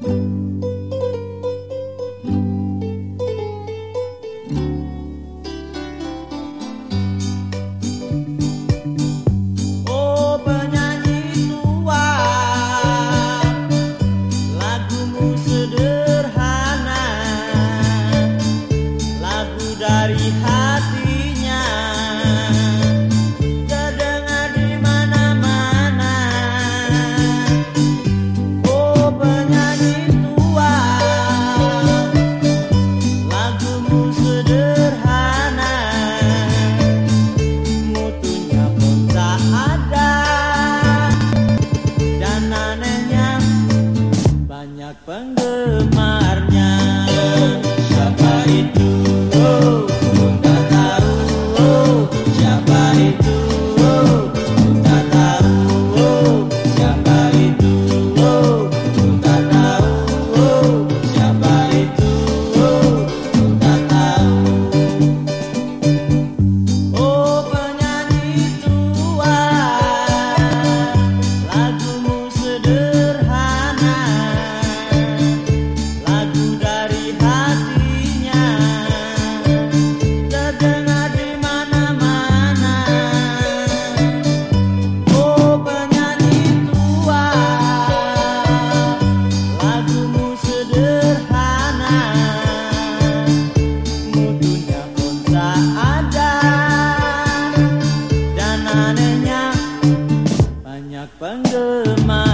banyak penggemarnya Siapa itu? banyak penggemar.